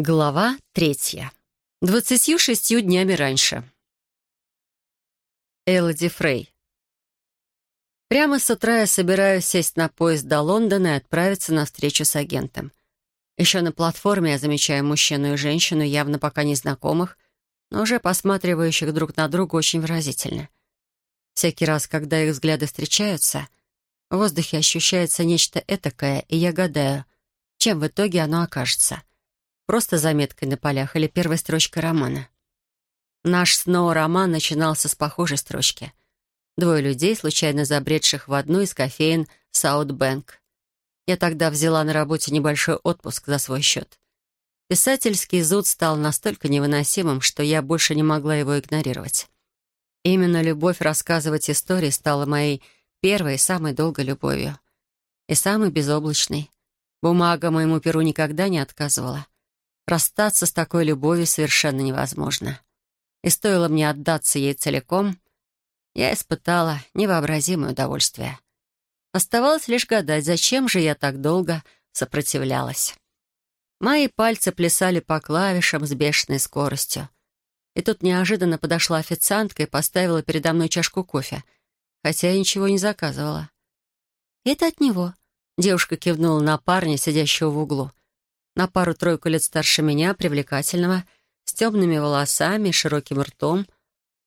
Глава третья. Двадцатью шестью днями раньше. Элоди Фрей. Прямо с утра я собираюсь сесть на поезд до Лондона и отправиться на встречу с агентом. Еще на платформе я замечаю мужчину и женщину, явно пока незнакомых, но уже посматривающих друг на друга очень выразительно. Всякий раз, когда их взгляды встречаются, в воздухе ощущается нечто этакое, и я гадаю, чем в итоге оно окажется — Просто заметкой на полях или первой строчкой романа. Наш снова роман начинался с похожей строчки. Двое людей, случайно забредших в одну из кофеин Саутбэнк. Я тогда взяла на работе небольшой отпуск за свой счет. Писательский зуд стал настолько невыносимым, что я больше не могла его игнорировать. Именно любовь рассказывать истории стала моей первой и самой долгой любовью. И самой безоблачной. Бумага моему перу никогда не отказывала. Расстаться с такой любовью совершенно невозможно. И стоило мне отдаться ей целиком, я испытала невообразимое удовольствие. Оставалось лишь гадать, зачем же я так долго сопротивлялась. Мои пальцы плясали по клавишам с бешеной скоростью. И тут неожиданно подошла официантка и поставила передо мной чашку кофе, хотя я ничего не заказывала. «Это от него», — девушка кивнула на парня, сидящего в углу на пару-тройку лет старше меня, привлекательного, с темными волосами, широким ртом,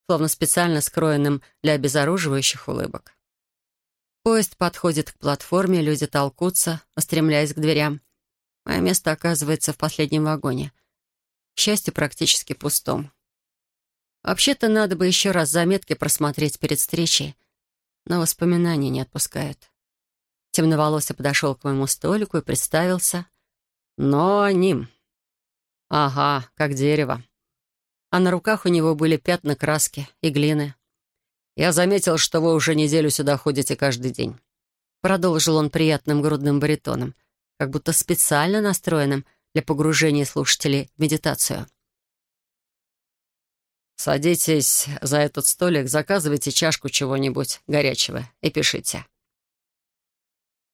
словно специально скроенным для обезоруживающих улыбок. Поезд подходит к платформе, люди толкутся, устремляясь к дверям. Мое место оказывается в последнем вагоне. К счастью, практически пустом. Вообще-то надо бы еще раз заметки просмотреть перед встречей, но воспоминания не отпускают. Темноволосый подошел к моему столику и представился. Но ним. Ага, как дерево. А на руках у него были пятна краски и глины. Я заметил, что вы уже неделю сюда ходите каждый день. Продолжил он приятным грудным баритоном, как будто специально настроенным для погружения слушателей в медитацию. «Садитесь за этот столик, заказывайте чашку чего-нибудь горячего и пишите».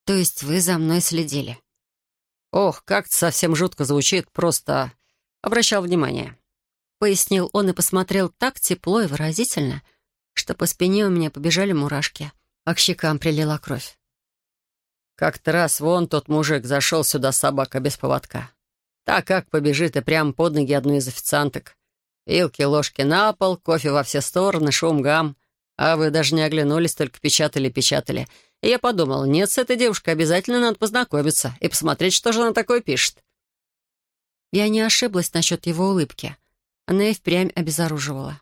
«То есть вы за мной следили?» «Ох, как-то совсем жутко звучит, просто обращал внимание». Пояснил он и посмотрел так тепло и выразительно, что по спине у меня побежали мурашки, а к щекам прилила кровь. Как-то раз вон тот мужик зашел сюда собака без поводка. Так как побежит и прямо под ноги одной из официанток. Вилки, ложки на пол, кофе во все стороны, шум, гам. А вы даже не оглянулись, только печатали-печатали — и я подумал, нет, с этой девушкой обязательно надо познакомиться и посмотреть, что же она такое пишет. Я не ошиблась насчет его улыбки. Она и впрямь обезоруживала.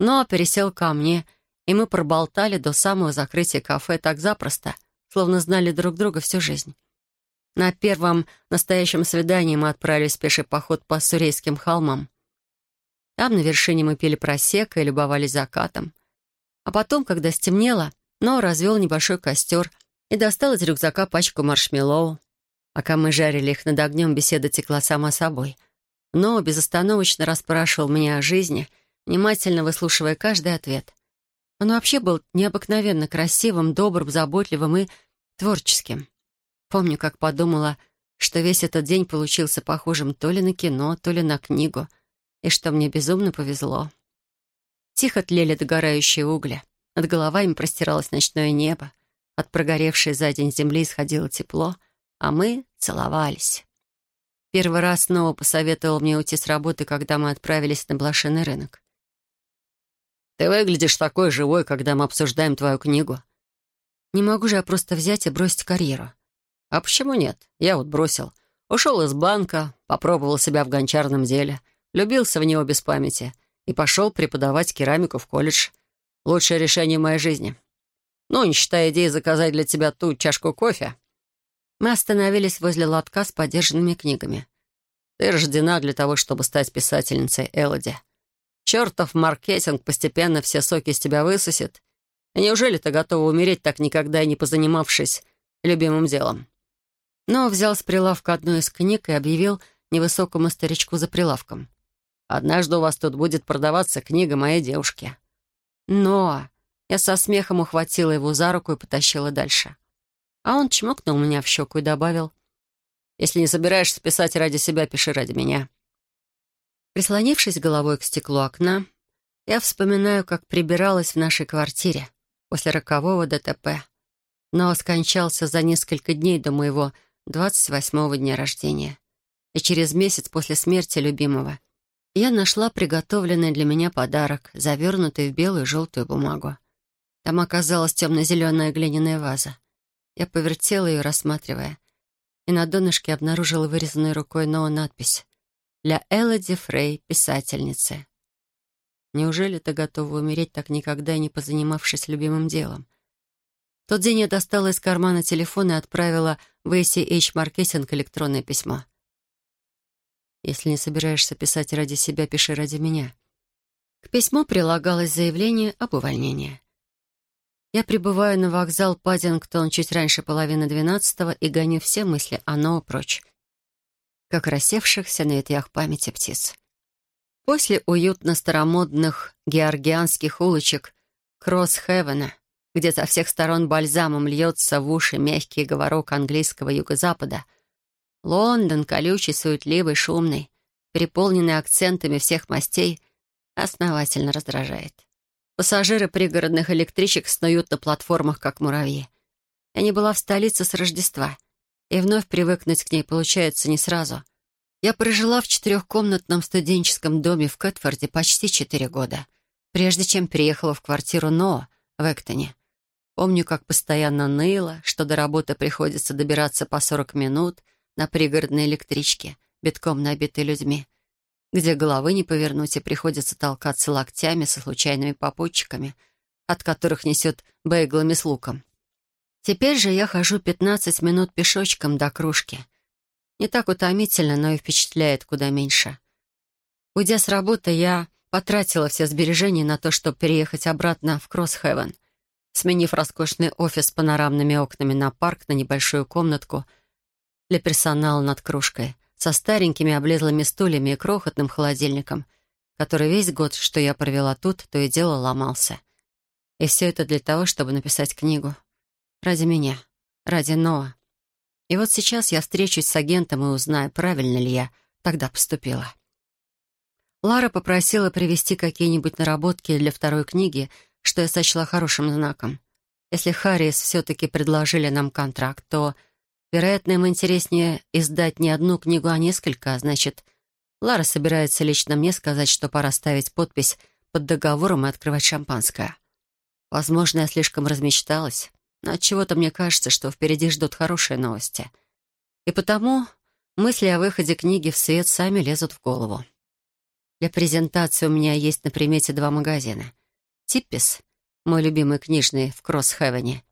Но пересел ко мне, и мы проболтали до самого закрытия кафе так запросто, словно знали друг друга всю жизнь. На первом настоящем свидании мы отправились в пеший поход по Сурейским холмам. Там на вершине мы пили просека и любовались закатом. А потом, когда стемнело, но развел небольшой костер и достал из рюкзака пачку маршмеллоу. Пока мы жарили их над огнем, беседа текла сама собой. Но безостановочно расспрашивал меня о жизни, внимательно выслушивая каждый ответ. Он вообще был необыкновенно красивым, добрым, заботливым и творческим. Помню, как подумала, что весь этот день получился похожим то ли на кино, то ли на книгу, и что мне безумно повезло. Тихо тлели догорающие угли. Над головами простиралось ночное небо. От прогоревшей за день земли исходило тепло, а мы целовались. Первый раз снова посоветовал мне уйти с работы, когда мы отправились на блошиный рынок. «Ты выглядишь такой живой, когда мы обсуждаем твою книгу». «Не могу же я просто взять и бросить карьеру». «А почему нет? Я вот бросил. Ушел из банка, попробовал себя в гончарном деле, влюбился в него без памяти и пошел преподавать керамику в колледж. Лучшее решение моей жизни. Ну, не считая идеи заказать для тебя ту чашку кофе. Мы остановились возле лотка с подержанными книгами. Ты рождена для того, чтобы стать писательницей, Элоди. Чертов маркетинг постепенно все соки из тебя высосет. И неужели ты готова умереть, так никогда и не позанимавшись любимым делом?» Но взял с прилавка одну из книг и объявил невысокому старичку за прилавком. «Однажды у вас тут будет продаваться книга моей девушки. Но я со смехом ухватила его за руку и потащила дальше. А он чмокнул меня в щеку и добавил. Если не собираешься писать ради себя, пиши ради меня». Прислонившись головой к стеклу окна, я вспоминаю, как прибиралась в нашей квартире после рокового ДТП. Но скончался за несколько дней до моего 28-го дня рождения. И через месяц после смерти любимого я нашла приготовленный для меня подарок, завернутый в белую и желтую бумагу. Там оказалась темно-зеленая глиняная ваза. Я повертела ее, рассматривая, и на донышке обнаружила вырезанную рукой Ноа надпись «Для Элоди Фрей, писательницы». Неужели ты готова умереть, так никогда и не позанимавшись любимым делом? В тот день я достала из кармана телефон и отправила в ACH Маркетинг электронное письмо. Если не собираешься писать ради себя, пиши ради меня. К письму прилагалось заявление об увольнении. Я прибываю на вокзал Паддингтон чуть раньше половины двенадцатого и гоню все мысли о Ноу прочь, как рассевшихся на ветвях памяти птиц. После уютно-старомодных георгианских улочек Кросс-Хевена, где со всех сторон бальзамом льется в уши мягкий говорок английского юго-запада, Лондон, колючий, суетливый, шумный, переполненный акцентами всех мастей, основательно раздражает. Пассажиры пригородных электричек снуют на платформах, как муравьи. Я не была в столице с Рождества, и вновь привыкнуть к ней получается не сразу. Я прожила в четырехкомнатном студенческом доме в Кэтфорде почти четыре года, прежде чем переехала в квартиру Ноа в Эктоне. Помню, как постоянно ныла, что до работы приходится добираться по 40 минут на пригородной электричке, битком набитой людьми — где головы не повернуть и приходится толкаться локтями со случайными попутчиками, от которых несет бейглами с луком. Теперь же я хожу 15 минут пешочком до кружки. Не так утомительно, но и впечатляет куда меньше. Уйдя с работы, я потратила все сбережения на то, чтобы переехать обратно в Кроссхевен, сменив роскошный офис с панорамными окнами на парк на небольшую комнатку для персонала над кружкой — со старенькими облезлыми стульями и крохотным холодильником, который весь год, что я провела тут, то и дело ломался. И все это для того, чтобы написать книгу. Ради меня, ради Ноа. И вот сейчас я встречусь с агентом и узнаю, правильно ли я тогда поступила. Лара попросила привезти какие-нибудь наработки для второй книги, что я сочла хорошим знаком. Если Харрис все-таки предложили нам контракт, то Вероятно, им интереснее издать не одну книгу, а несколько, а значит, Лара собирается лично мне сказать, что пора ставить подпись под договором и открывать шампанское. Возможно, я слишком размечталась, но от чего то мне кажется, что впереди ждут хорошие новости. И потому мысли о выходе книги в свет сами лезут в голову. Для презентации у меня есть на примете два магазина. «Типпис», мой любимый книжный в Кроссхевене,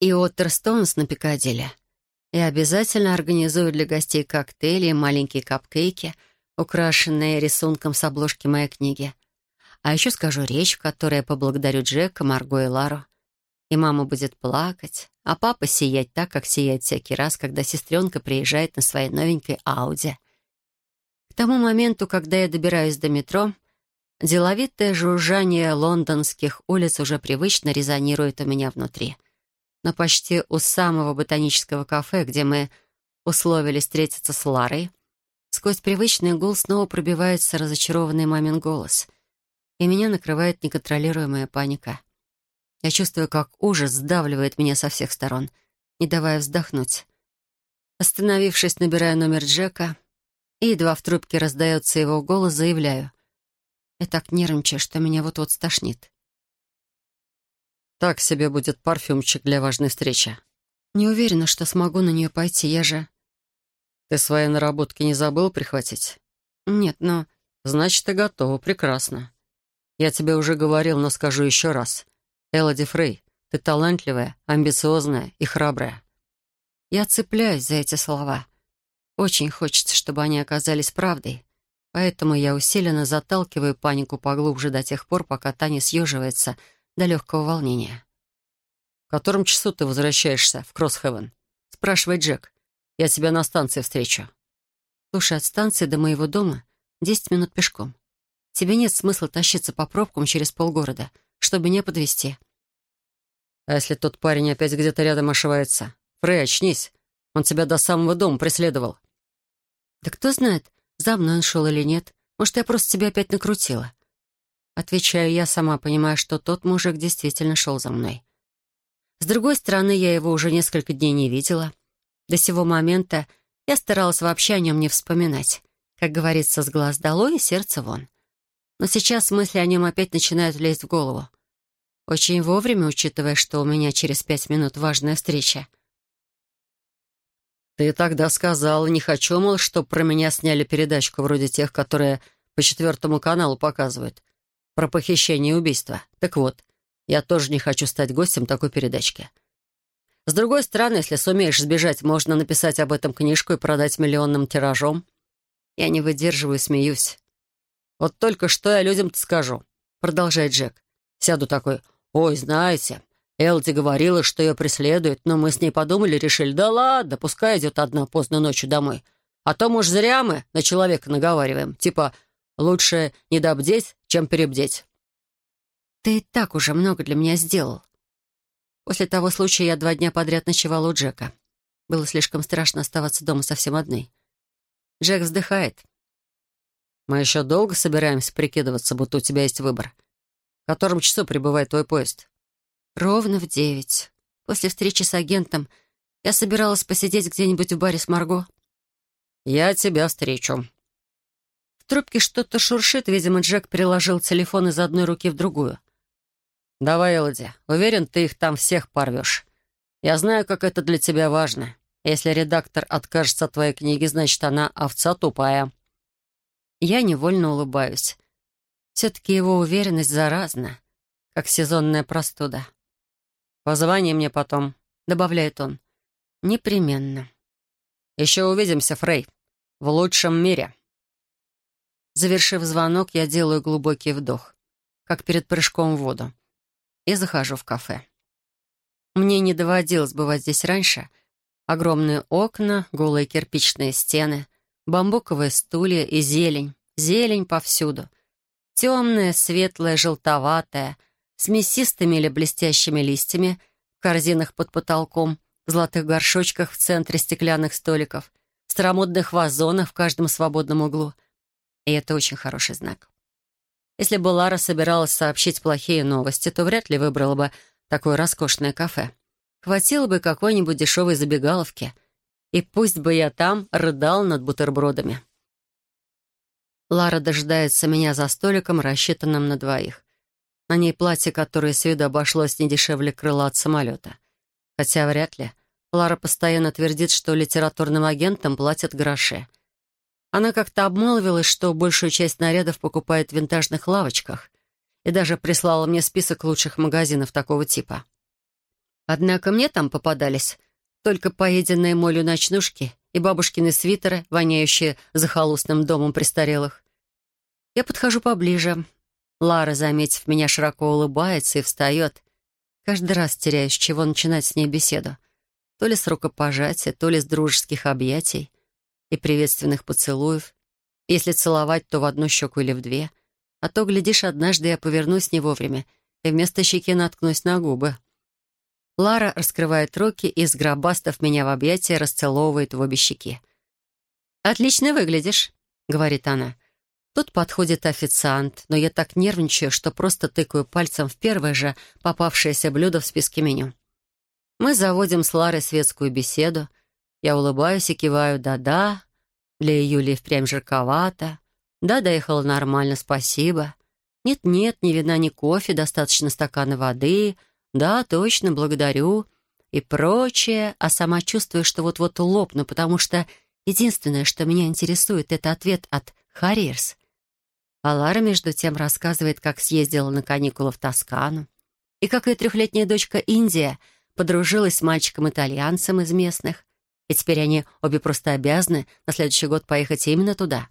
и «Оттерстоунс» на Пикадилли — и обязательно организую для гостей коктейли и маленькие капкейки, украшенные рисунком с обложки моей книги. А еще скажу речь, в которой я поблагодарю Джека, Марго и Лару. И мама будет плакать, а папа сиять так, как сияет всякий раз, когда сестренка приезжает на своей новенькой Ауди. К тому моменту, когда я добираюсь до метро, деловитое жужжание лондонских улиц уже привычно резонирует у меня внутри — но почти у самого ботанического кафе, где мы условились встретиться с Ларой, сквозь привычный гул снова пробивается разочарованный мамин голос, и меня накрывает неконтролируемая паника. Я чувствую, как ужас сдавливает меня со всех сторон, не давая вздохнуть. Остановившись, набираю номер Джека, и едва в трубке раздается его голос, заявляю. Я так нервничаю, что меня вот-вот стошнит. Так себе будет парфюмчик для важной встречи. Не уверена, что смогу на нее пойти, я же... Ты свои наработки не забыл прихватить? Нет, но... Значит, ты готова, прекрасно. Я тебе уже говорил, но скажу еще раз. Элоди Фрей, ты талантливая, амбициозная и храбрая. Я цепляюсь за эти слова. Очень хочется, чтобы они оказались правдой. Поэтому я усиленно заталкиваю панику поглубже до тех пор, пока та не съеживается — до легкого волнения. «В котором часу ты возвращаешься в Кроссхевен?» — спрашивает Джек. «Я тебя на станции встречу». «Слушай, от станции до моего дома десять минут пешком. Тебе нет смысла тащиться по пробкам через полгорода, чтобы не подвести. «А если тот парень опять где-то рядом ошивается? Фрей, очнись. Он тебя до самого дома преследовал. «Да кто знает, за мной он шел или нет. Может, я просто тебя опять накрутила?» Отвечаю я, сама понимая, что тот мужик действительно шел за мной. С другой стороны, я его уже несколько дней не видела. До сего момента я старалась вообще о нем не вспоминать. Как говорится, с глаз долой и сердце вон. Но сейчас мысли о нем опять начинают лезть в голову. Очень вовремя, учитывая, что у меня через пять минут важная встреча. «Ты тогда сказала, не хочу, мол, чтоб про меня сняли передачку вроде тех, которые по четвертому каналу показывают. Про похищение и убийство. Так вот, я тоже не хочу стать гостем такой передачки. С другой стороны, если сумеешь сбежать, можно написать об этом книжку и продать миллионным тиражом. Я не выдерживаю смеюсь. «Вот только что я людям-то скажу», — продолжает Джек. Сяду такой, «Ой, знаете, Элди говорила, что ее преследуют, но мы с ней подумали, решили, да ладно, пускай идет одна поздно ночью домой. А то, может, зря мы на человека наговариваем. Типа, лучше не добдеть, чем перебдеть». «Ты и так уже много для меня сделал». После того случая я два дня подряд ночевала у Джека. Было слишком страшно оставаться дома совсем одной. Джек вздыхает. «Мы еще долго собираемся прикидываться, будто у тебя есть выбор. В котором часу прибывает твой поезд?» «Ровно в девять. После встречи с агентом я собиралась посидеть где-нибудь в баре с Марго». «Я тебя встречу». Трубке что-то шуршит, видимо, Джек переложил телефон из одной руки в другую. «Давай, Элоди, уверен, ты их там всех порвешь. Я знаю, как это для тебя важно. Если редактор откажется от твоей книги, значит, она овца тупая». Я невольно улыбаюсь. Все-таки его уверенность заразна, как сезонная простуда. «Позвони мне потом», — добавляет он. «Непременно». «Еще увидимся, Фрей. В лучшем мире». Завершив звонок, я делаю глубокий вдох, как перед прыжком в воду, и захожу в кафе. Мне не доводилось бывать здесь раньше. Огромные окна, голые кирпичные стены, бамбуковые стулья и зелень. Зелень повсюду. Темная, светлая, желтоватая, с мясистыми или блестящими листьями, в корзинах под потолком, в золотых горшочках в центре стеклянных столиков, в старомодных вазонах в каждом свободном углу. И это очень хороший знак. Если бы Лара собиралась сообщить плохие новости, то вряд ли выбрала бы такое роскошное кафе. Хватило бы какой-нибудь дешевой забегаловки — и пусть бы я там рыдал над бутербродами. Лара дожидается меня за столиком, рассчитанным на двоих. На ней платье, которое с виду обошлось не дешевле крыла от самолета. Хотя вряд ли. Лара постоянно твердит, что литературным агентам платят гроши. Она как-то обмолвилась, что большую часть нарядов покупает в винтажных лавочках и даже прислала мне список лучших магазинов такого типа. Однако мне там попадались только поеденные молью ночнушки и бабушкины свитеры, воняющие захолустным домом престарелых. Я подхожу поближе. Лара, заметив меня, широко улыбается и встает. Каждый раз теряюсь, чего начинать с ней беседу. То ли с рукопожатия, то ли с дружеских объятий и приветственных поцелуев. Если целовать, то в одну щеку или в две. А то, глядишь, однажды я повернусь не вовремя и вместо щеки наткнусь на губы. Лара раскрывает руки и, сгробастав меня в объятия, расцеловывает в обе щеки. «Отлично выглядишь», — говорит она. Тут подходит официант, но я так нервничаю, что просто тыкаю пальцем в первое же попавшееся блюдо в списке меню. Мы заводим с Ларой светскую беседу. Я улыбаюсь и киваю «да-да». Для Юлии впрямь жарковато. «Да, доехала нормально, спасибо». «Нет-нет, ни вина, ни кофе, достаточно стакана воды», «Да, точно, благодарю» и прочее, а сама чувствую, что вот-вот лопну, потому что единственное, что меня интересует, это ответ от Харриерс. А Лара, между тем, рассказывает, как съездила на каникулы в Тоскану, и как ее трехлетняя дочка Индия подружилась с мальчиком-итальянцем из местных, и теперь они обе просто обязаны на следующий год поехать именно туда.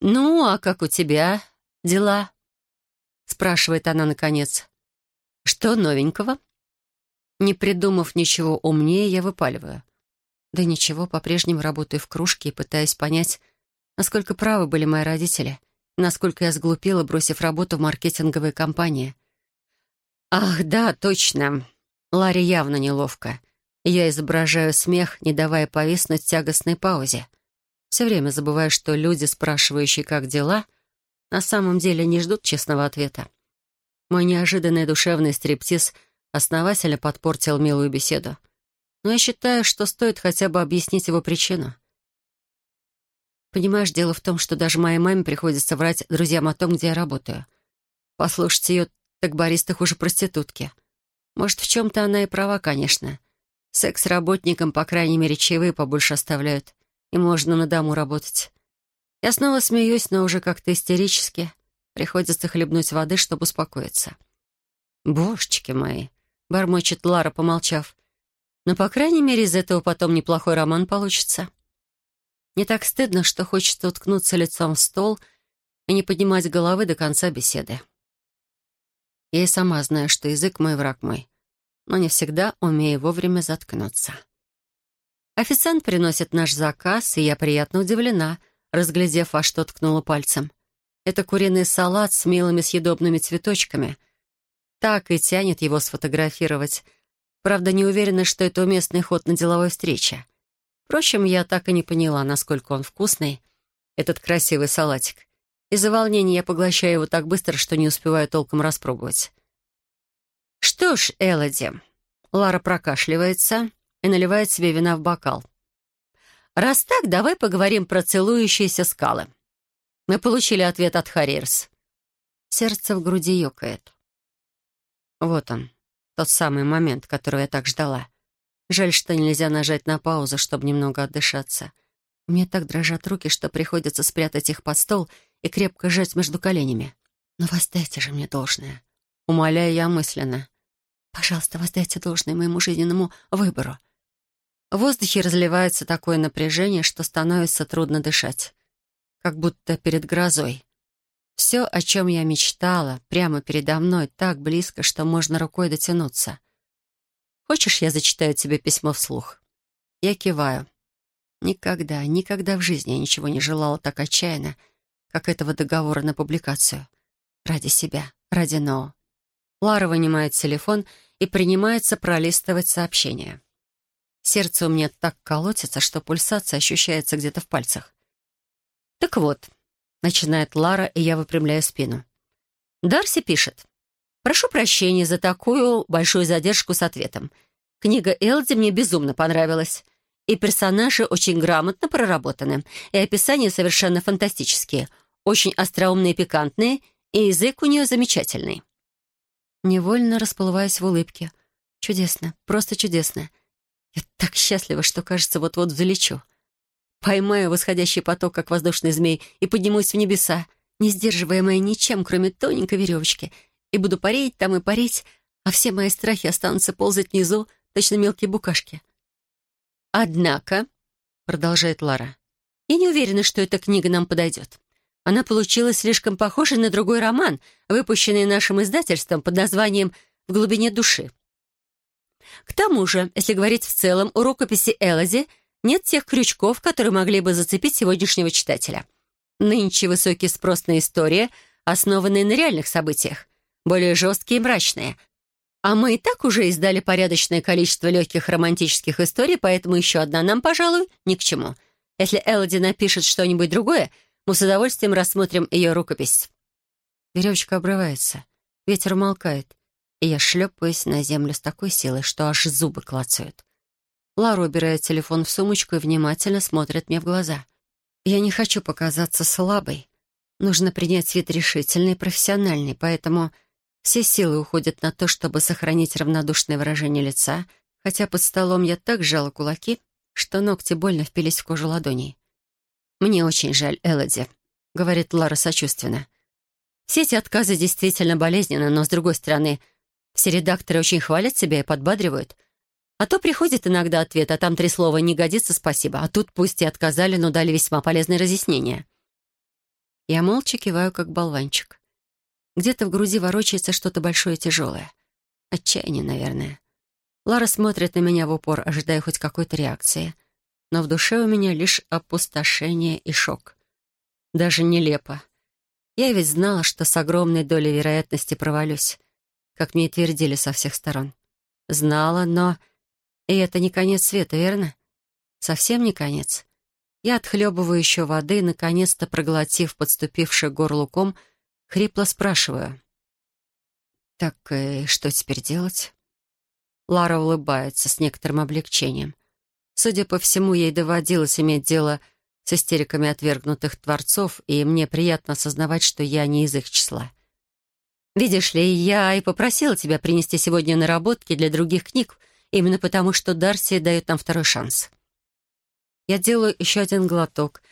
«Ну, а как у тебя дела?» — спрашивает она наконец. «Что новенького?» Не придумав ничего умнее, я выпаливаю. Да ничего, по-прежнему работаю в кружке и пытаюсь понять, насколько правы были мои родители, насколько я сглупила, бросив работу в маркетинговой компании. «Ах, да, точно!» Ларе явно неловко. Я изображаю смех, не давая повиснуть тягостной паузе. Все время забываю, что люди, спрашивающие, как дела, на самом деле не ждут честного ответа. Мой неожиданный душевный стриптиз основательно подпортил милую беседу. Но я считаю, что стоит хотя бы объяснить его причину. Понимаешь, дело в том, что даже моей маме приходится врать друзьям о том, где я работаю. Послушать ее, так бариста хуже проститутки. Может, в чем-то она и права, конечно. Секс-работникам, по крайней мере, чаевые побольше оставляют и можно на дому работать. Я снова смеюсь, но уже как-то истерически. Приходится хлебнуть воды, чтобы успокоиться. «Божечки мои!» — бормочет Лара, помолчав. «Но, по крайней мере, из этого потом неплохой роман получится». Не так стыдно, что хочется уткнуться лицом в стол и не поднимать головы до конца беседы. Я и сама знаю, что язык мой враг мой, но не всегда умею вовремя заткнуться. Официант приносит наш заказ, и я приятно удивлена, разглядев, во что ткнула пальцем. Это куриный салат с милыми съедобными цветочками. Так и тянет его сфотографировать. Правда, не уверена, что это уместный ход на деловой встрече. Впрочем, я так и не поняла, насколько он вкусный, этот красивый салатик. Из-за волнения я поглощаю его так быстро, что не успеваю толком распробовать. «Что ж, Элоди...» Лара прокашливается, и наливает себе вина в бокал. «Раз так, давай поговорим про целующиеся скалы». Мы получили ответ от Харрирс. Сердце в груди ёкает. Вот он, тот самый момент, которого я так ждала. Жаль, что нельзя нажать на паузу, чтобы немного отдышаться. Мне так дрожат руки, что приходится спрятать их под стол и крепко сжать между коленями. Но воздайте же мне должное. Умоляю я мысленно. Пожалуйста, воздайте должное моему жизненному выбору. В воздухе разливается такое напряжение, что становится трудно дышать. Как будто перед грозой. Все, о чем я мечтала, прямо передо мной, так близко, что можно рукой дотянуться. Хочешь, я зачитаю тебе письмо вслух? Я киваю. Никогда, никогда в жизни я ничего не желала так отчаянно, как этого договора на публикацию. Ради себя, ради Ноу. Лара вынимает телефон и принимается пролистывать сообщения. Сердце у меня так колотится, что пульсация ощущается где-то в пальцах. «Так вот», — начинает Лара, и я выпрямляю спину. Дарси пишет. «Прошу прощения за такую большую задержку с ответом. Книга Элди мне безумно понравилась. И персонажи очень грамотно проработаны, и описания совершенно фантастические, очень остроумные и пикантные, и язык у нее замечательный». Невольно расплываюсь в улыбке. Чудесно, просто чудесно. Я так счастлива, что, кажется, вот-вот залечу. Поймаю восходящий поток, как воздушный змей, и поднимусь в небеса, не сдерживаемая ничем, кроме тоненькой веревочки, и буду парить там и парить, а все мои страхи останутся ползать внизу, точно мелкие букашки. «Однако», — продолжает Лара, — «я не уверена, что эта книга нам подойдет. Она получилась слишком похожей на другой роман, выпущенный нашим издательством под названием «В глубине души». К тому же, если говорить в целом, у рукописи Элози нет тех крючков, которые могли бы зацепить сегодняшнего читателя. Нынче высокий спрос на истории, основанные на реальных событиях, более жесткие и мрачные. А мы и так уже издали порядочное количество легких романтических историй, поэтому еще одна нам, пожалуй, ни к чему. Если Элоди напишет что-нибудь другое, мы с удовольствием рассмотрим ее рукопись. Веревочка обрывается. Ветер умолкает и я шлепаюсь на землю с такой силой, что аж зубы клацают. Лара убирает телефон в сумочку и внимательно смотрит мне в глаза. Я не хочу показаться слабой. Нужно принять вид решительный и профессиональный, поэтому все силы уходят на то, чтобы сохранить равнодушное выражение лица, хотя под столом я так сжала кулаки, что ногти больно впились в кожу ладоней. «Мне очень жаль, Элоди», — говорит Лара сочувственно. «Все эти отказы действительно болезненны, но, с другой стороны, все редакторы очень хвалят себя и подбадривают. А то приходит иногда ответ, а там три слова «не годится, спасибо», а тут пусть и отказали, но дали весьма полезные разъяснения. Я молча киваю, как болванчик. Где-то в груди ворочается что-то большое и тяжелое. Отчаяние, наверное. Лара смотрит на меня в упор, ожидая хоть какой-то реакции. Но в душе у меня лишь опустошение и шок. Даже нелепо. Я ведь знала, что с огромной долей вероятности провалюсь как мне твердили со всех сторон. Знала, но... И это не конец света, верно? Совсем не конец. Я отхлебываю еще воды, наконец-то проглотив подступивший горлуком, хрипло спрашиваю. «Так и что теперь делать?» Лара улыбается с некоторым облегчением. Судя по всему, ей доводилось иметь дело с истериками отвергнутых творцов, и мне приятно осознавать, что я не из их числа. «Видишь ли, я и попросила тебя принести сегодня наработки для других книг, именно потому что Дарси дает нам второй шанс». Я делаю еще один глоток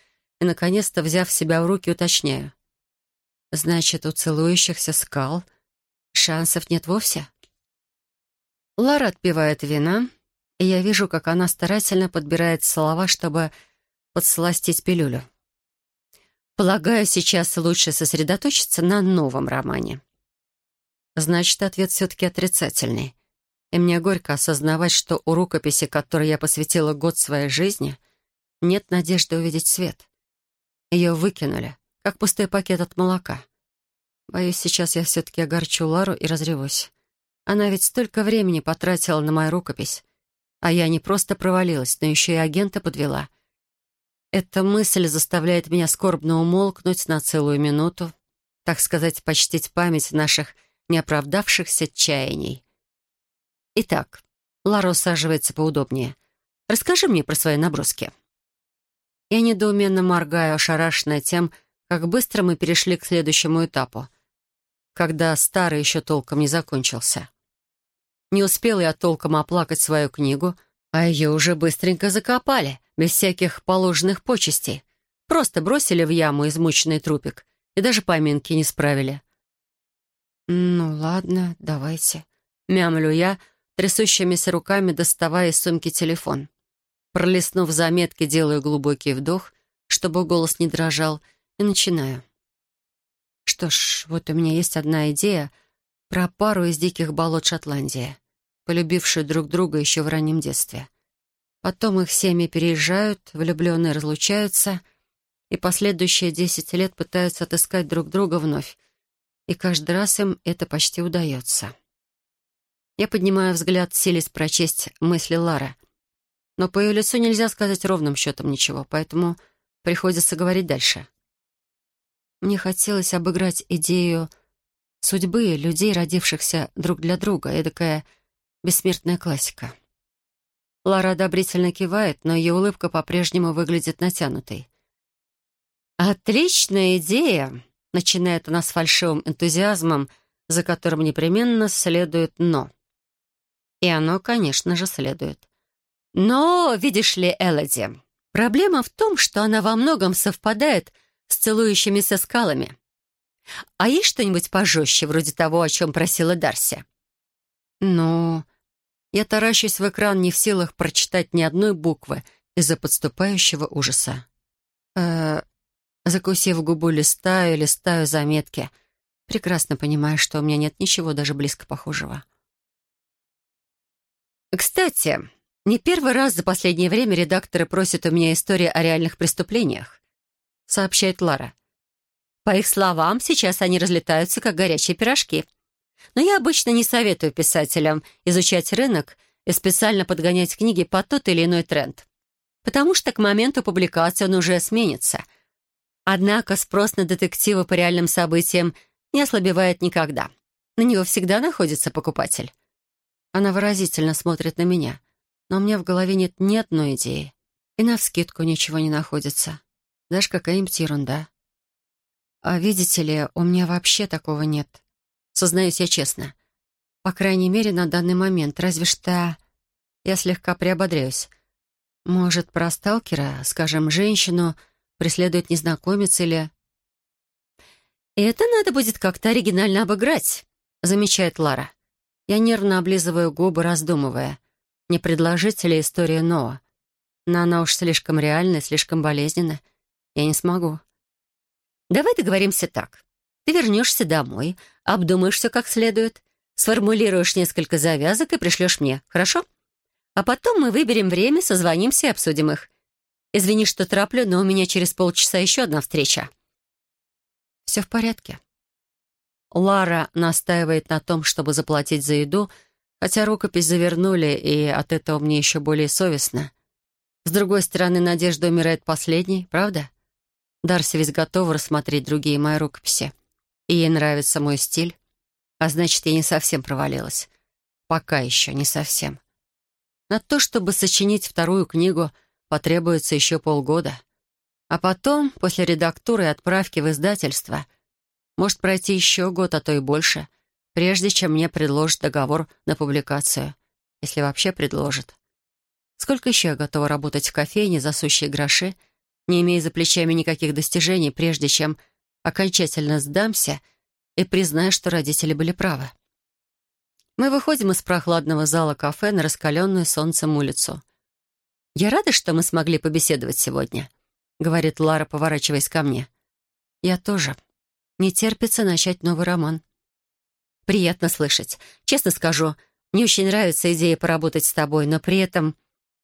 и, наконец-то, взяв себя в руки, уточняю. «Значит, у целующихся скал шансов нет вовсе?» Лара отпивает вина, и я вижу, как она старательно подбирает слова, чтобы подсластить пилюлю. Полагаю, сейчас лучше сосредоточиться на новом романе. Значит, ответ все-таки отрицательный. И мне горько осознавать, что у рукописи, которой я посвятила год своей жизни, нет надежды увидеть свет. Ее выкинули, как пустой пакет от молока. Боюсь, сейчас я все-таки огорчу Лару и разревусь. Она ведь столько времени потратила на мою рукопись. А я не просто провалилась, но еще и агента подвела. Эта мысль заставляет меня скорбно умолкнуть на целую минуту, так сказать, почтить память наших неоправдавшихся чаяний. Итак, Лара усаживается поудобнее. Расскажи мне про свои наброски. Я недоуменно моргаю, ошарашенная тем, как быстро мы перешли к следующему этапу, когда старый еще толком не закончился. Не успел я толком оплакать свою книгу, а ее уже быстренько закопали, без всяких положенных почестей. Просто бросили в яму измученный трупик и даже поминки не справили. «Ну ладно, давайте», — мямлю я, трясущимися руками доставая из сумки телефон. Пролистнув заметки, делаю глубокий вдох, чтобы голос не дрожал, и начинаю. Что ж, вот у меня есть одна идея — про пару из диких болот Шотландии, полюбившую друг друга еще в раннем детстве. Потом их семьи переезжают, влюбленные разлучаются, и последующие десять лет пытаются отыскать друг друга вновь. И каждый раз им это почти удается. Я поднимаю взгляд, силясь прочесть мысли Лары. Но по ее лицу нельзя сказать ровным счетом ничего, поэтому приходится говорить дальше. Мне хотелось обыграть идею судьбы людей, родившихся друг для друга, эдакая бессмертная классика. Лара одобрительно кивает, но ее улыбка по-прежнему выглядит натянутой. «Отличная идея!» — начинает она с фальшивым энтузиазмом, за которым непременно следует «но». И оно, конечно же, следует. «Но, видишь ли, Элоди, проблема в том, что она во многом совпадает с целующимися скалами. А есть что-нибудь пожестче, вроде того, о чем просила Дарси? Ну, я таращусь в экран, не в силах прочитать ни одной буквы из-за подступающего ужаса. Э, закусив губу, листаю, листаю заметки, прекрасно понимая, что у меня нет ничего даже близко похожего. Кстати, не первый раз за последнее время редакторы просят у меня истории о реальных преступлениях, сообщает Лара. По их словам, сейчас они разлетаются, как горячие пирожки. Но я обычно не советую писателям изучать рынок и специально подгонять книги под тот или иной тренд. Потому что к моменту публикации он уже сменится. Однако спрос на детективы по реальным событиям не ослабевает никогда. На него всегда находится покупатель. Она выразительно смотрит на меня, но у меня в голове нет ни одной идеи. И навскидку ничего не находится. Даже какая-нибудь ерунда. А видите ли, у меня вообще такого нет. Сознаюсь я честно. По крайней мере, на данный момент. Разве что я слегка приободряюсь. Может, про сталкера, скажем, женщину преследует незнакомец или... «Это надо будет как-то оригинально обыграть», — замечает Лара. Я нервно облизываю губы, раздумывая, не предложить ли историю Ноа. Но она уж слишком реальна, слишком болезненна. Я не смогу. Давай договоримся так. Ты вернешься домой, обдумаешь все как следует, сформулируешь несколько завязок и пришлешь мне, хорошо? А потом мы выберем время, созвонимся и обсудим их. Извини, что тороплю, но у меня через полчаса еще одна встреча. Все в порядке. Лара настаивает на том, чтобы заплатить за еду, хотя рукопись завернули, и от этого мне еще более совестно. С другой стороны, надежда умирает последней, правда? Дарси ведь готова рассмотреть другие мои рукописи. И ей нравится мой стиль. А значит, я не совсем провалилась. Пока еще не совсем. На то, чтобы сочинить вторую книгу, потребуется еще полгода. А потом, после редактуры и отправки в издательство, может пройти еще год, а то и больше, прежде чем мне предложат договор на публикацию, если вообще предложат. Сколько еще я готова работать в кофейне за сущие гроши, не имея за плечами никаких достижений, прежде чем окончательно сдамся и признаю, что родители были правы. Мы выходим из прохладного зала кафе на раскаленную солнцем улицу. «Я рада, что мы смогли побеседовать сегодня», — говорит Лара, поворачиваясь ко мне. «Я тоже. Не терпится начать новый роман». «Приятно слышать. Честно скажу, мне очень нравится идея поработать с тобой, но при этом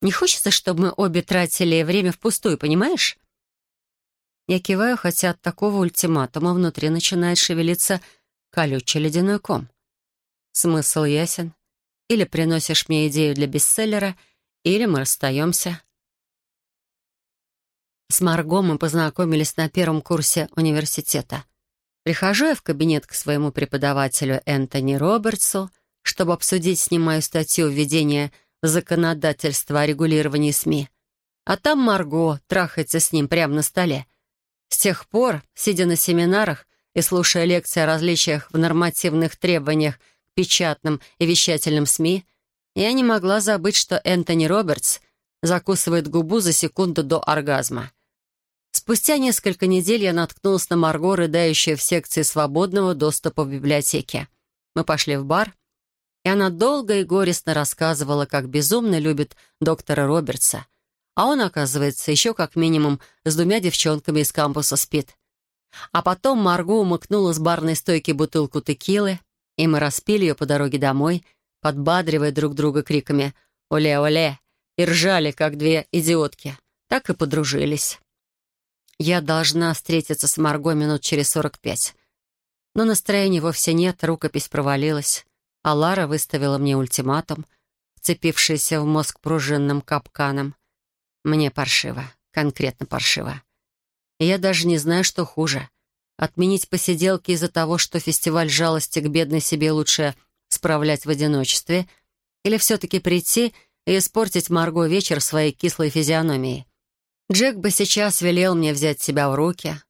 не хочется, чтобы мы обе тратили время впустую, понимаешь?» Я киваю, хотя от такого ультиматума внутри начинает шевелиться колючий ледяной ком. Смысл ясен. Или приносишь мне идею для бестселлера, или мы расстаемся. С Марго мы познакомились на первом курсе университета. Прихожу я в кабинет к своему преподавателю Энтони Робертсу, чтобы обсудить с ним мою статью введения в законодательство о регулировании СМИ. А там Марго трахается с ним прямо на столе. С тех пор, сидя на семинарах и слушая лекции о различиях в нормативных требованиях печатным и вещательным СМИ, я не могла забыть, что Энтони Робертс закусывает губу за секунду до оргазма. Спустя несколько недель я наткнулась на Марго, рыдающую в секции свободного доступа в библиотеке. Мы пошли в бар, и она долго и горестно рассказывала, как безумно любит доктора Робертса, а он, оказывается, еще как минимум с двумя девчонками из кампуса спит. А потом Марго умыкнула с барной стойки бутылку текилы, и мы распили ее по дороге домой, подбадривая друг друга криками «Оле-оле!» и ржали, как две идиотки. Так и подружились. Я должна встретиться с Марго минут через сорок пять. Но настроения вовсе нет, рукопись провалилась, а Лара выставила мне ультиматум, вцепившийся в мозг пружинным капканом. Мне паршиво, конкретно паршиво. Я даже не знаю, что хуже — Отменить посиделки из-за того, что фестиваль жалости к бедной себе лучше справлять в одиночестве, или все-таки прийти и испортить Марго вечер своей кислой физиономией. Джек бы сейчас велел мне взять себя в руки,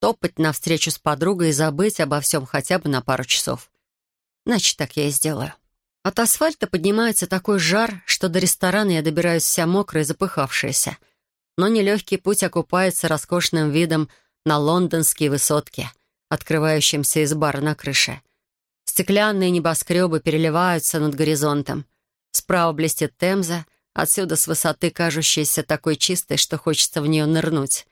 топать навстречу с подругой и забыть обо всем хотя бы на пару часов. Значит, так я и сделаю. От асфальта поднимается такой жар, что до ресторана я добираюсь вся мокрая и запыхавшаяся. Но нелегкий путь окупается роскошным видом на лондонские высотки, открывающимся из бара на крыше. Стеклянные небоскребы переливаются над горизонтом. Справа блестит Темза, отсюда с высоты кажущаяся такой чистой, что хочется в нее нырнуть.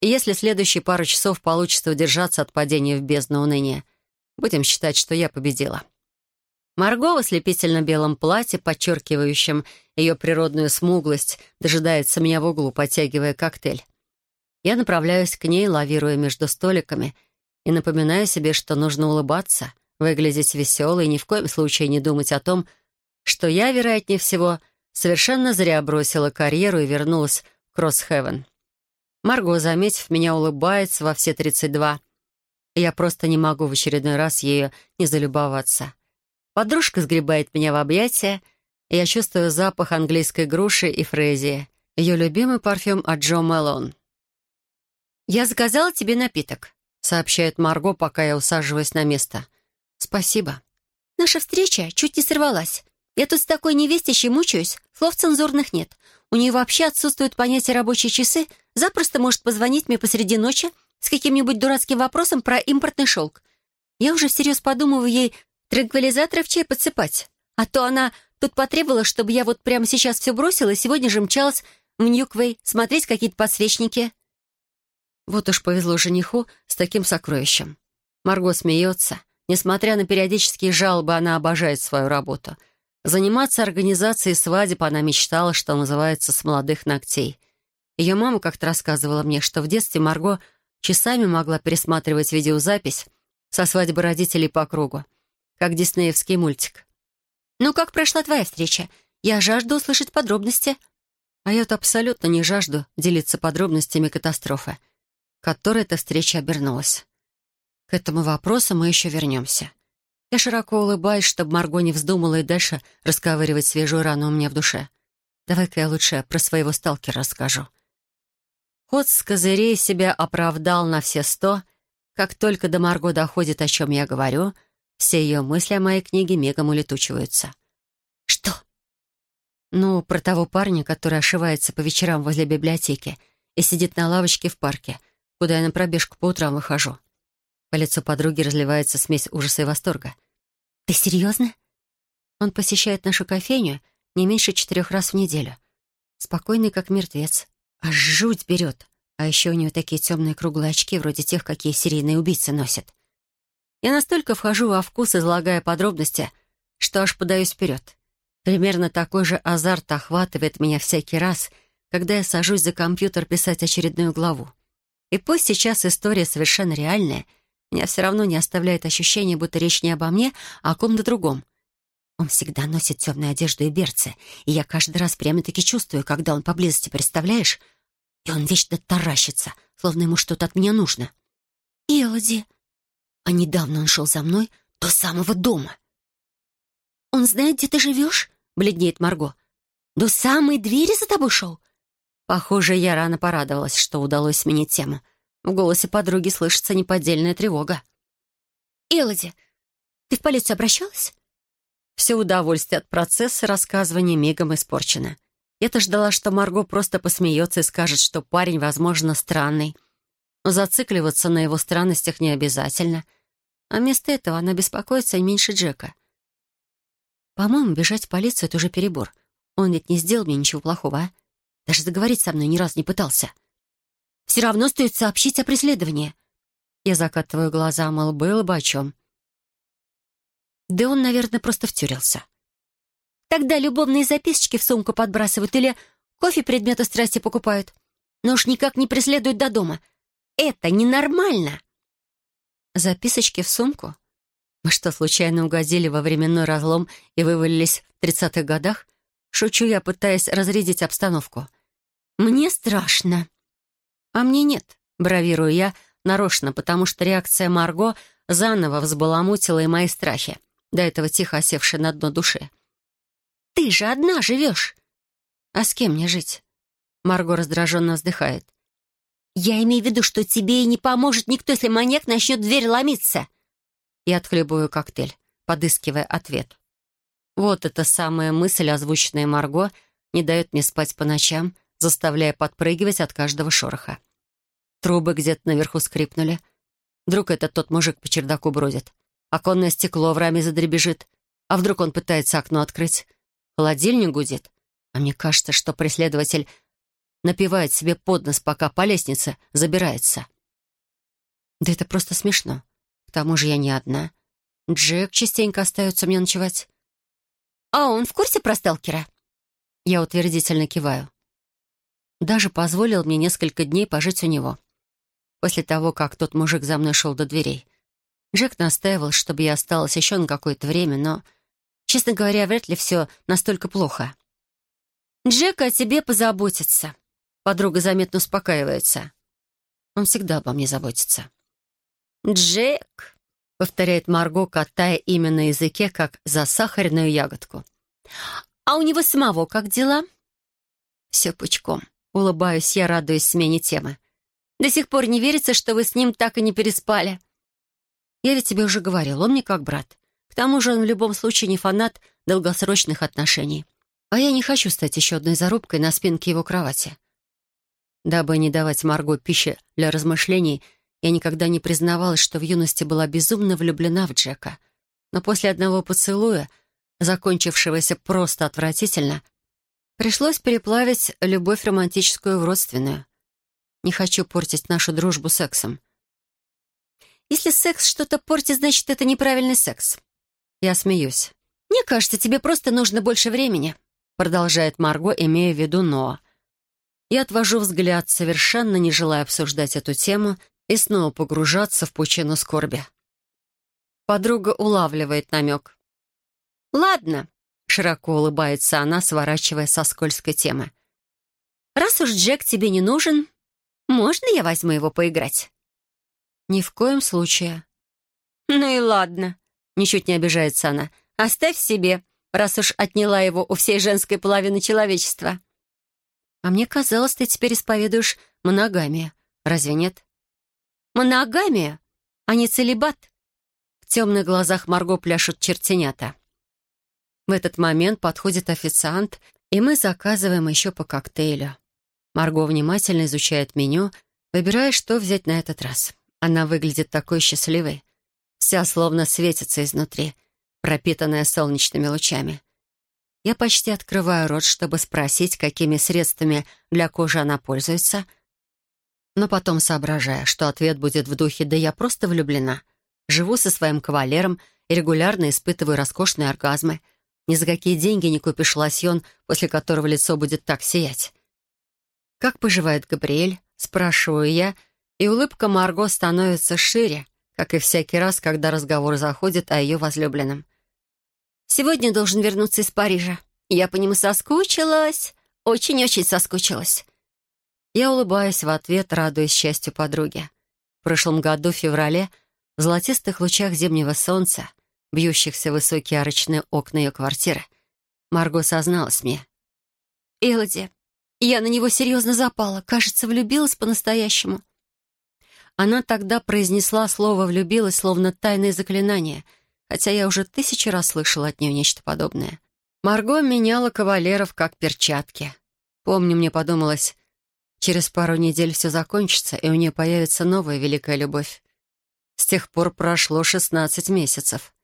И если следующие пару часов получится удержаться от падения в бездну уныния, будем считать, что я победила. Марго в ослепительно-белом платье, подчеркивающем ее природную смуглость, дожидается меня в углу, подтягивая коктейль. Я направляюсь к ней, лавируя между столиками, и напоминаю себе, что нужно улыбаться, выглядеть веселой и ни в коем случае не думать о том, что я, вероятнее всего, совершенно зря бросила карьеру и вернулась в Кроссхевен. Марго, заметив меня, улыбается во все 32. Я просто не могу в очередной раз ею не залюбоваться. Подружка сгребает меня в объятия, и я чувствую запах английской груши и фрезии, ее любимый парфюм от Джо Мэлон. «Я заказала тебе напиток», — сообщает Марго, пока я усаживаюсь на место. «Спасибо». «Наша встреча чуть не сорвалась. Я тут с такой невестящей мучаюсь, слов цензурных нет. У нее вообще отсутствует понятие рабочие часы, запросто может позвонить мне посреди ночи с каким-нибудь дурацким вопросом про импортный шелк. Я уже всерьез подумываю ей транквилизаторы чай подсыпать. А то она тут потребовала, чтобы я вот прямо сейчас все бросила и сегодня же мчалась в Ньюквей смотреть какие-то подсвечники. Вот уж повезло жениху с таким сокровищем. Марго смеется. Несмотря на периодические жалобы, она обожает свою работу. Заниматься организацией свадеб она мечтала, что называется, с молодых ногтей. Ее мама как-то рассказывала мне, что в детстве Марго часами могла пересматривать видеозапись со свадьбы родителей по кругу, как диснеевский мультик. «Ну, как прошла твоя встреча? Я жажду услышать подробности». А я вот абсолютно не жажду делиться подробностями катастрофы, которой эта встреча обернулась. К этому вопросу мы еще вернемся. Я широко улыбаюсь, чтобы Марго не вздумала и дальше расковыривать свежую рану у меня в душе. Давай-ка я лучше про своего сталкера расскажу. Ход с козырей себя оправдал на все сто. Как только до Марго доходит, о чем я говорю, все ее мысли о моей книге мигом улетучиваются. «Что?» «Ну, про того парня, который ошивается по вечерам возле библиотеки и сидит на лавочке в парке, куда я на пробежку по утрам выхожу. По лицу подруги разливается смесь ужаса и восторга. «Ты серьезно?» Он посещает нашу кофейню не меньше четырех раз в неделю. Спокойный, как мертвец. Аж жуть берет. А еще у него такие темные круглые очки, вроде тех, какие серийные убийцы носят. Я настолько вхожу во вкус, излагая подробности, что аж подаюсь вперед. Примерно такой же азарт охватывает меня всякий раз, когда я сажусь за компьютер писать очередную главу. И пусть сейчас история совершенно реальная — меня все равно не оставляет ощущение, будто речь не обо мне, а о ком-то другом. Он всегда носит темную одежду и берцы, и я каждый раз прямо-таки чувствую, когда он поблизости, представляешь? И он вечно таращится, словно ему что-то от меня нужно. «Элоди!» А недавно он шел за мной до самого дома. «Он знает, где ты живешь?» — бледнеет Марго. «До самой двери за тобой шел?» Похоже, я рано порадовалась, что удалось сменить тему. В голосе подруги слышится неподдельная тревога. «Элоди, ты в полицию обращалась?» Все удовольствие от процесса рассказывания мигом испорчено. Я-то ждала, что Марго просто посмеется и скажет, что парень, возможно, странный. Но зацикливаться на его странностях не обязательно. А вместо этого она беспокоится не меньше Джека. По-моему, бежать в полицию — это уже перебор. Он ведь не сделал мне ничего плохого, а? Даже заговорить со мной ни разу не пытался. Все равно стоит сообщить о преследовании. Я закатываю глаза, мол, было бы о чем. Да он, наверное, просто втюрился. Тогда любовные записочки в сумку подбрасывают или кофе предметы страсти покупают. Но уж никак не преследуют до дома. Это ненормально. Записочки в сумку? Мы что, случайно угодили во временной разлом и вывалились в тридцатых годах? Шучу я, пытаясь разрядить обстановку. Мне страшно. А мне нет, бравирую я нарочно, потому что реакция Марго заново взбаламутила и мои страхи, до этого тихо осевшие на дно души. «Ты же одна живешь!» «А с кем мне жить?» Марго раздраженно вздыхает. «Я имею в виду, что тебе и не поможет никто, если маньяк начнет дверь ломиться!» Я отхлебываю коктейль, подыскивая ответ. Вот эта самая мысль, озвученная Марго, не дает мне спать по ночам, заставляя подпрыгивать от каждого шороха. Трубы где-то наверху скрипнули. Вдруг это тот мужик по чердаку бродит. Оконное стекло в раме задребежит. А вдруг он пытается окно открыть? Холодильник гудит. А мне кажется, что преследователь напивает себе под нос, пока по лестнице забирается. Да это просто смешно. К тому же я не одна. Джек частенько остается мне ночевать. «А он в курсе про сталкера?» Я утвердительно киваю. Даже позволил мне несколько дней пожить у него. После того, как тот мужик за мной шел до дверей. Джек настаивал, чтобы я осталась еще на какое-то время, но, честно говоря, вряд ли все настолько плохо. «Джек о тебе позаботится». Подруга заметно успокаивается. Он всегда обо мне заботится. «Джек», — повторяет Марго, катая имя на языке, как засахаренную ягодку. «А у него самого как дела?» «Все пучком. Улыбаюсь я, радуясь смене темы. «До сих пор не верится, что вы с ним так и не переспали». «Я ведь тебе уже говорил, он мне как брат. К тому же он в любом случае не фанат долгосрочных отношений. А я не хочу стать еще одной зарубкой на спинке его кровати». Дабы не давать Марго пищи для размышлений, я никогда не признавалась, что в юности была безумно влюблена в Джека. Но после одного поцелуя, закончившегося просто отвратительно, Пришлось переплавить любовь романтическую в родственную. Не хочу портить нашу дружбу сексом. Если секс что-то портит, значит, это неправильный секс. Я смеюсь. «Мне кажется, тебе просто нужно больше времени», продолжает Марго, имея в виду Ноа. Я отвожу взгляд, совершенно не желая обсуждать эту тему и снова погружаться в пучину скорби. Подруга улавливает намек. «Ладно, Широко улыбается она, сворачивая со скользкой темы. раз уж Джек тебе не нужен, можно я возьму его поиграть?» «Ни в коем случае». «Ну и ладно», — ничуть не обижается она. «Оставь себе, раз уж отняла его у всей женской половины человечества». «А мне казалось, ты теперь исповедуешь моногамию. Разве нет?» «Моногамия, а не целебат?» В темных глазах Марго пляшут чертенята. В этот момент подходит официант, и мы заказываем еще по коктейлю. Марго внимательно изучает меню, выбирая, что взять на этот раз. Она выглядит такой счастливой. Вся словно светится изнутри, пропитанная солнечными лучами. Я почти открываю рот, чтобы спросить, какими средствами для кожи она пользуется, но потом соображая, что ответ будет в духе «да я просто влюблена». Живу со своим кавалером и регулярно испытываю роскошные оргазмы. Ни за какие деньги не купишь лосьон, после которого лицо будет так сиять. «Как поживает Габриэль?» — спрашиваю я, и улыбка Марго становится шире, как и всякий раз, когда разговор заходит о ее возлюбленном. «Сегодня должен вернуться из Парижа. Я по нему соскучилась. Очень-очень соскучилась». Я улыбаюсь в ответ, радуясь счастью подруги. В прошлом году, в феврале, в золотистых лучах зимнего солнца, бьющихся высокие арочные окна ее квартиры, Марго созналась мне. «Элоди, я на него серьезно запала. Кажется, влюбилась по-настоящему. Она тогда произнесла слово «влюбилась», словно тайное заклинание, хотя я уже тысячи раз слышала от нее нечто подобное. Марго меняла кавалеров как перчатки. Помню, мне подумалось, через пару недель все закончится, и у нее появится новая великая любовь. С тех пор прошло шестнадцать месяцев.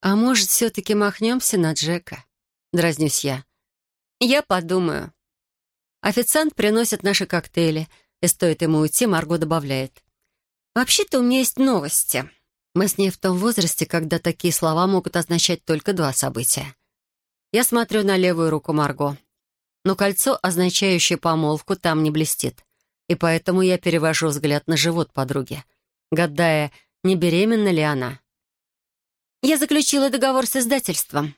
«А может, все-таки махнемся на Джека?» — дразнюсь я. «Я подумаю». Официант приносит наши коктейли, и стоит ему уйти, Марго добавляет. «Вообще-то у меня есть новости». Мы с ней в том возрасте, когда такие слова могут означать только два события. Я смотрю на левую руку Марго, но кольцо, означающее помолвку, там не блестит, и поэтому я перевожу взгляд на живот подруги, гадая, не беременна ли она. «Я заключила договор с издательством»,